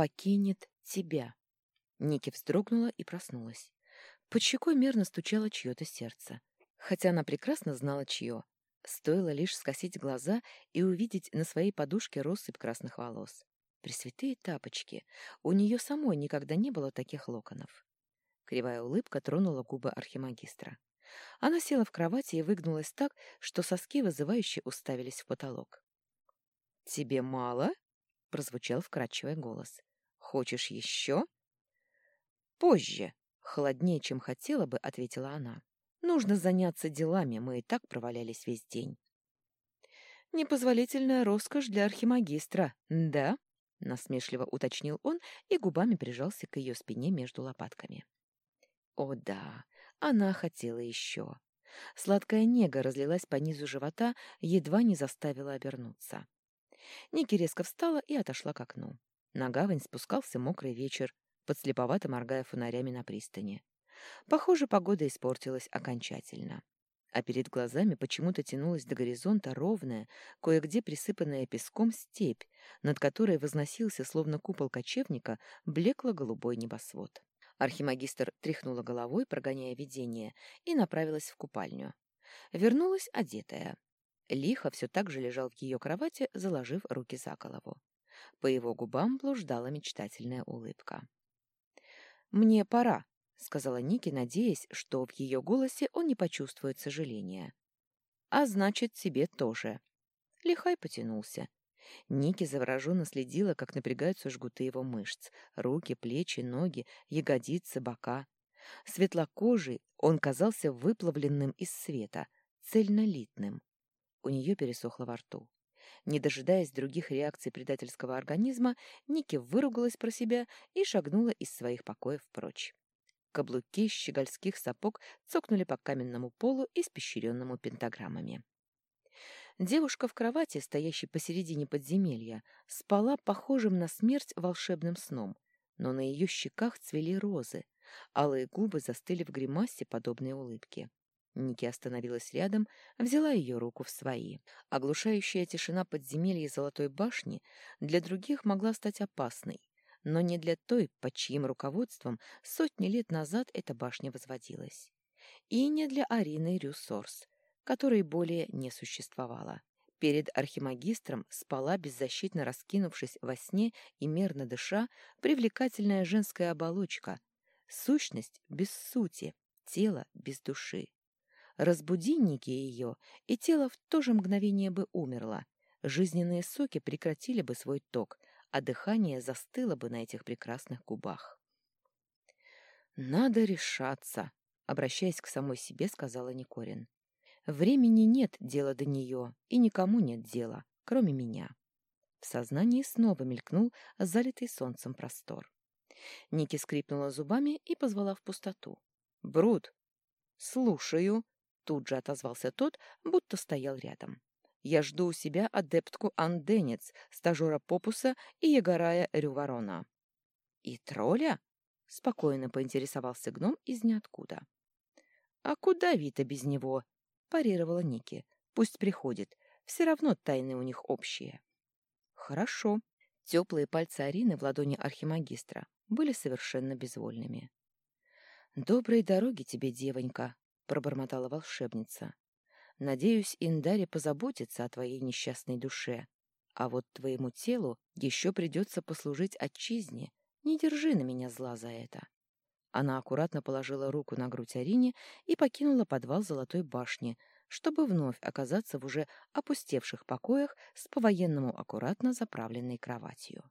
покинет тебя. Ники вздрогнула и проснулась. Под щекой мерно стучало чье-то сердце. Хотя она прекрасно знала, чье. Стоило лишь скосить глаза и увидеть на своей подушке россыпь красных волос. Пресвятые тапочки. У нее самой никогда не было таких локонов. Кривая улыбка тронула губы архимагистра. Она села в кровати и выгнулась так, что соски вызывающе уставились в потолок. «Тебе мало?» — прозвучал вкрадчивый голос. «Хочешь еще?» «Позже», — холоднее, чем хотела бы, ответила она. «Нужно заняться делами, мы и так провалялись весь день». «Непозволительная роскошь для архимагистра, да?» — насмешливо уточнил он и губами прижался к ее спине между лопатками. О да, она хотела еще. Сладкая нега разлилась по низу живота, едва не заставила обернуться. Ники резко встала и отошла к окну. На гавань спускался мокрый вечер, подслеповато моргая фонарями на пристани. Похоже, погода испортилась окончательно. А перед глазами почему-то тянулась до горизонта ровная, кое-где присыпанная песком степь, над которой возносился, словно купол кочевника, блекло-голубой небосвод. Архимагистр тряхнула головой, прогоняя видение, и направилась в купальню. Вернулась одетая. Лихо все так же лежал в ее кровати, заложив руки за голову. По его губам блуждала мечтательная улыбка. «Мне пора», — сказала Ники, надеясь, что в ее голосе он не почувствует сожаления. «А значит, тебе тоже». Лихай потянулся. Ники завороженно следила, как напрягаются жгуты его мышц, руки, плечи, ноги, ягодицы, бока. Светлокожий он казался выплавленным из света, цельнолитным. У нее пересохло во рту. Не дожидаясь других реакций предательского организма, Ники выругалась про себя и шагнула из своих покоев прочь. Каблуки щегольских сапог цокнули по каменному полу, испещренному пентаграммами. Девушка в кровати, стоящей посередине подземелья, спала похожим на смерть волшебным сном, но на ее щеках цвели розы, алые губы застыли в гримасе подобной улыбки. Ники остановилась рядом, взяла ее руку в свои. Оглушающая тишина подземелья Золотой башни для других могла стать опасной, но не для той, под чьим руководством сотни лет назад эта башня возводилась. И не для Арины Рюсорс, которой более не существовало. Перед архимагистром спала, беззащитно раскинувшись во сне и мерно дыша, привлекательная женская оболочка, сущность без сути, тело без души. Разбуди Ники ее, и тело в то же мгновение бы умерло, жизненные соки прекратили бы свой ток, а дыхание застыло бы на этих прекрасных губах. «Надо решаться», — обращаясь к самой себе, сказала Никорин. Времени нет дела до нее, и никому нет дела, кроме меня. В сознании снова мелькнул залитый солнцем простор. Ники скрипнула зубами и позвала в пустоту. «Брут!» «Слушаю!» — тут же отозвался тот, будто стоял рядом. «Я жду у себя адептку Анденец, стажера Попуса и Егорая Рюворона». «И тролля?» — спокойно поинтересовался гном из ниоткуда. «А куда Вита без него?» парировала Ники. Пусть приходит. Все равно тайны у них общие. Хорошо. Теплые пальцы Арины в ладони архимагистра были совершенно безвольными. «Доброй дороги тебе, девонька», — пробормотала волшебница. «Надеюсь, Индари позаботится о твоей несчастной душе. А вот твоему телу еще придется послужить отчизне. Не держи на меня зла за это». Она аккуратно положила руку на грудь Арине и покинула подвал Золотой башни, чтобы вновь оказаться в уже опустевших покоях с по-военному аккуратно заправленной кроватью.